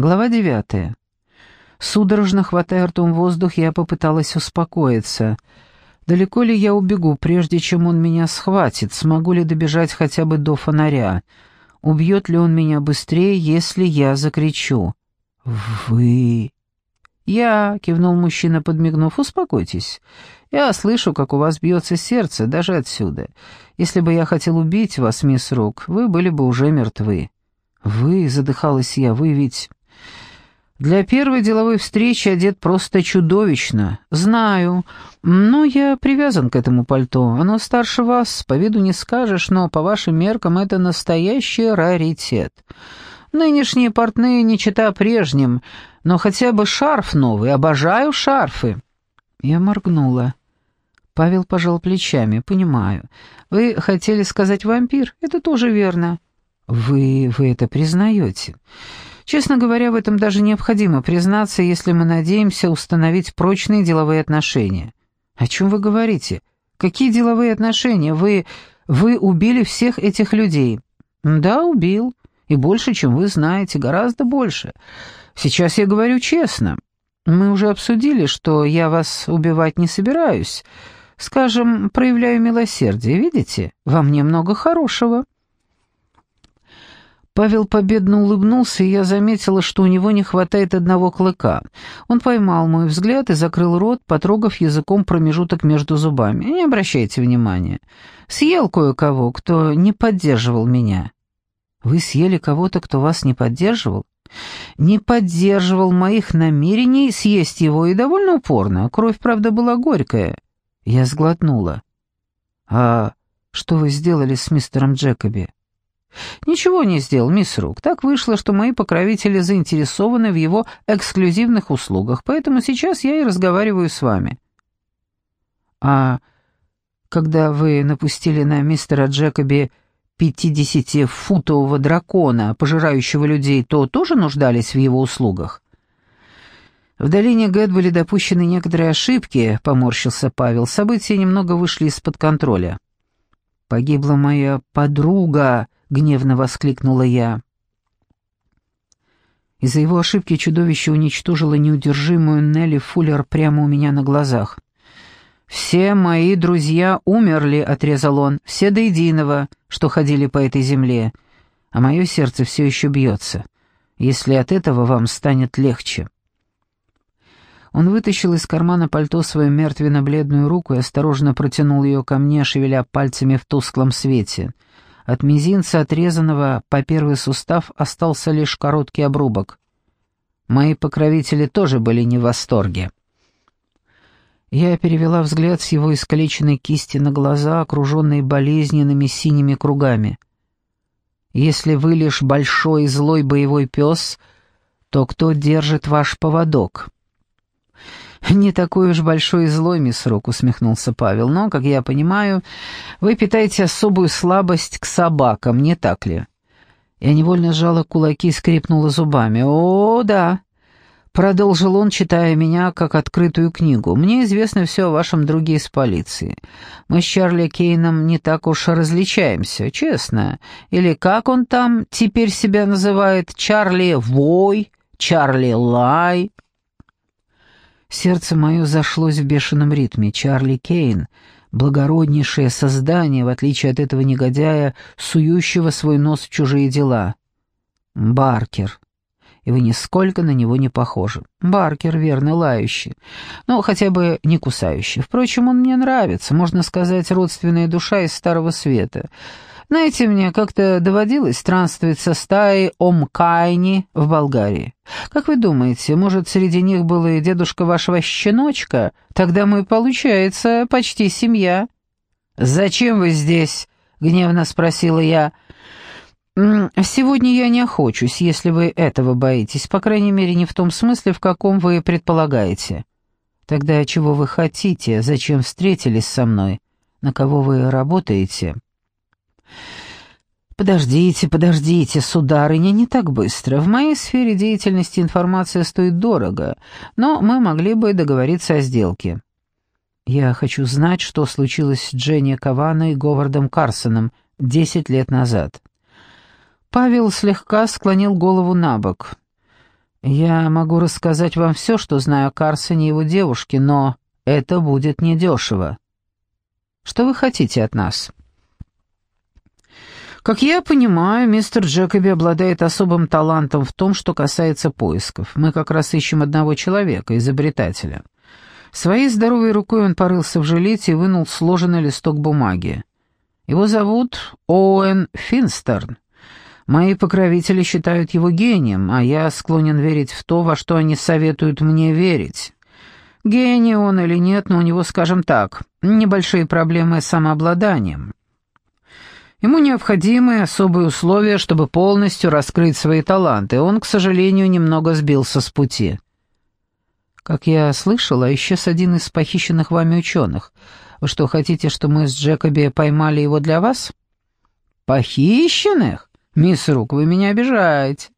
Глава девятая. Судорожно хватая ртом воздух, я попыталась успокоиться. Далеко ли я убегу, прежде чем он меня схватит? Смогу ли добежать хотя бы до фонаря? Убьет ли он меня быстрее, если я закричу? «Вы...» «Я», — кивнул мужчина, подмигнув, — «успокойтесь. Я слышу, как у вас бьется сердце, даже отсюда. Если бы я хотел убить вас, мисс Рук, вы были бы уже мертвы». «Вы», — задыхалась я, — «вы ведь...» «Для первой деловой встречи одет просто чудовищно. Знаю, но я привязан к этому пальто. Оно старше вас, по виду не скажешь, но по вашим меркам это настоящий раритет. Нынешние портные не чита прежним, но хотя бы шарф новый, обожаю шарфы». Я моргнула. Павел пожал плечами. «Понимаю. Вы хотели сказать вампир? Это тоже верно». «Вы... вы это признаете?» «Честно говоря, в этом даже необходимо признаться, если мы надеемся установить прочные деловые отношения». «О чем вы говорите? Какие деловые отношения? Вы... вы убили всех этих людей?» «Да, убил. И больше, чем вы знаете, гораздо больше. Сейчас я говорю честно. Мы уже обсудили, что я вас убивать не собираюсь. Скажем, проявляю милосердие, видите? Во мне много хорошего». Павел победно улыбнулся, и я заметила, что у него не хватает одного клыка. Он поймал мой взгляд и закрыл рот, потрогав языком промежуток между зубами. Не обращайте внимания. Съел кое-кого, кто не поддерживал меня. Вы съели кого-то, кто вас не поддерживал? Не поддерживал моих намерений съесть его и довольно упорно. Кровь, правда, была горькая. Я сглотнула. «А что вы сделали с мистером Джекоби?» «Ничего не сделал, мисс Рук. Так вышло, что мои покровители заинтересованы в его эксклюзивных услугах, поэтому сейчас я и разговариваю с вами». «А когда вы напустили на мистера Джекоби пятидесятифутового дракона, пожирающего людей, то тоже нуждались в его услугах?» «В долине Гэт были допущены некоторые ошибки», — поморщился Павел. «События немного вышли из-под контроля». «Погибла моя подруга», — гневно воскликнула я. Из-за его ошибки чудовище уничтожило неудержимую Нелли Фуллер прямо у меня на глазах. «Все мои друзья умерли», — отрезал он, — «все до единого, что ходили по этой земле, а мое сердце все еще бьется, если от этого вам станет легче». Он вытащил из кармана пальто свою мертвенно-бледную руку и осторожно протянул ее ко мне, шевеля пальцами в тусклом свете — от мизинца, отрезанного по первый сустав, остался лишь короткий обрубок. Мои покровители тоже были не в восторге. Я перевела взгляд с его искалеченной кисти на глаза, окруженные болезненными синими кругами. «Если вы лишь большой злой боевой пес, то кто держит ваш поводок?» «Не такой уж большой и злой, мисс Рок», — усмехнулся Павел, «но, как я понимаю, вы питаете особую слабость к собакам, не так ли?» Я невольно сжала кулаки и скрипнула зубами. «О, да», — продолжил он, читая меня как открытую книгу. «Мне известно все о вашем друге из полиции. Мы с Чарли Кейном не так уж различаемся, честно. Или как он там теперь себя называет? Чарли Вой? Чарли Лай?» Сердце мое зашлось в бешеном ритме. Чарли Кейн — благороднейшее создание, в отличие от этого негодяя, сующего свой нос в чужие дела. Баркер. И вы нисколько на него не похожи. Баркер, верно, лающий. Но хотя бы не кусающий. Впрочем, он мне нравится, можно сказать, родственная душа из Старого Света. Знаете, мне как-то доводилось странствовать со стаей Омкайни в Болгарии. Как вы думаете, может, среди них был и дедушка вашего щеночка? Тогда мы, получается, почти семья». «Зачем вы здесь?» — гневно спросила я. «Сегодня я не охочусь, если вы этого боитесь, по крайней мере, не в том смысле, в каком вы предполагаете. Тогда чего вы хотите, зачем встретились со мной, на кого вы работаете?» «Подождите, подождите, сударыня, не так быстро. В моей сфере деятельности информация стоит дорого, но мы могли бы договориться о сделке». «Я хочу знать, что случилось с Дженни Каваной и Говардом Карсоном десять лет назад». Павел слегка склонил голову на бок. Я могу рассказать вам все, что знаю о Карсоне и его девушке, но это будет недешево. Что вы хотите от нас?» Как я понимаю, мистер Джекоби обладает особым талантом в том, что касается поисков. Мы как раз ищем одного человека, изобретателя. Своей здоровой рукой он порылся в жилете и вынул сложенный листок бумаги. Его зовут Оуэн Финстерн. Мои покровители считают его гением, а я склонен верить в то, во что они советуют мне верить. Гений он или нет, но у него, скажем так, небольшие проблемы с самообладанием. Ему необходимы особые условия, чтобы полностью раскрыть свои таланты. Он, к сожалению, немного сбился с пути. Как я слышала, исчез один из похищенных вами ученых. Вы что, хотите, что мы с Джекоби поймали его для вас? Похищенных? Мисс Рук, вы меня обижаете.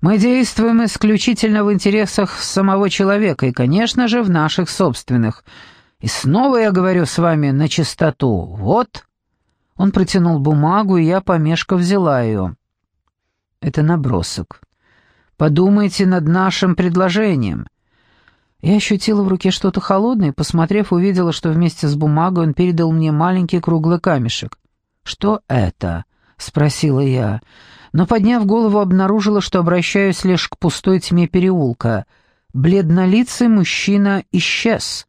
Мы действуем исключительно в интересах самого человека и, конечно же, в наших собственных. И снова я говорю с вами на чистоту. Вот. Он протянул бумагу, и я, помешка, взяла ее. Это набросок. Подумайте над нашим предложением. Я ощутила в руке что-то холодное, посмотрев, увидела, что вместе с бумагой он передал мне маленький круглый камешек. «Что это?» — спросила я но, подняв голову, обнаружила, что обращаюсь лишь к пустой тьме переулка. Бледнолицый мужчина исчез.